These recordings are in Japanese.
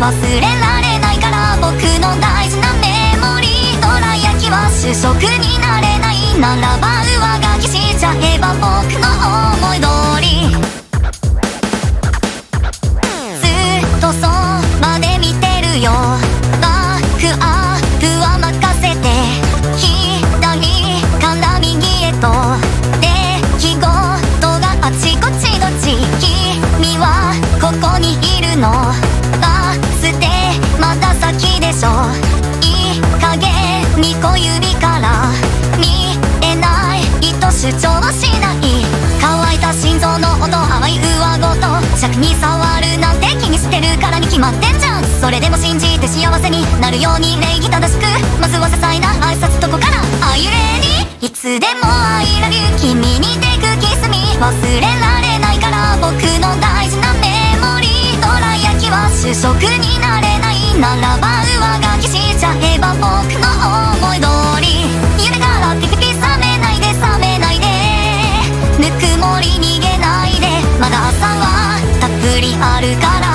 忘れられないから僕の大事なメモリー。どら焼きは主食になれない。ならば上書きしちゃえば僕の思い通主張しない乾いた心臓の音淡い上ごと尺に触るなんて気にしてるからに決まってんじゃん。それでも信じて幸せになるように礼儀正しくまずは些細な挨拶とこから「あゆれにいつでも I love you 君にテクキスミ忘れられないから僕の大事なメモリー。どら焼きは主食さはたっぷりあるから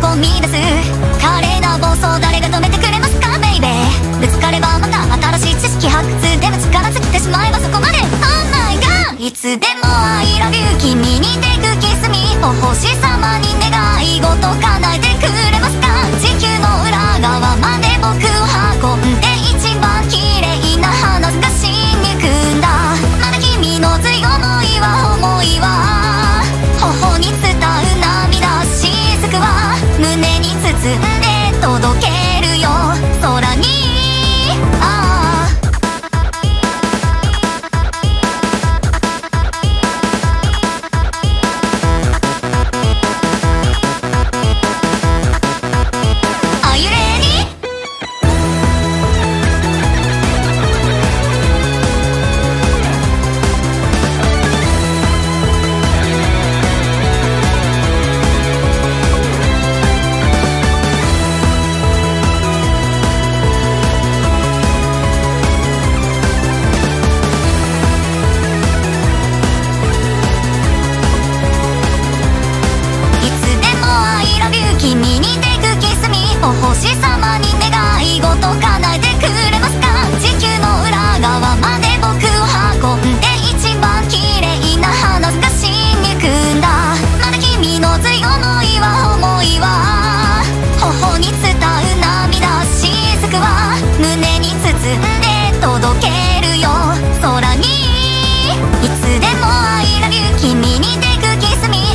込み出す。華麗な暴走誰が止めてくれますかベイベーぶつかればまた新しい知識発掘でも力尽きてしまえばそこまで。Oh my god いつでも I love you 君。胸に包んで届けるよ。空に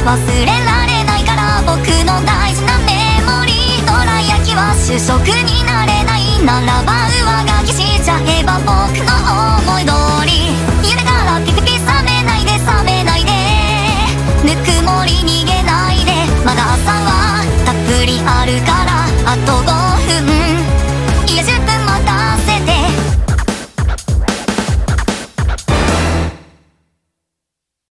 忘れられないから僕の大事なメモリー。どら焼きは主食になれない。ならば上書きしちゃえば僕の思い通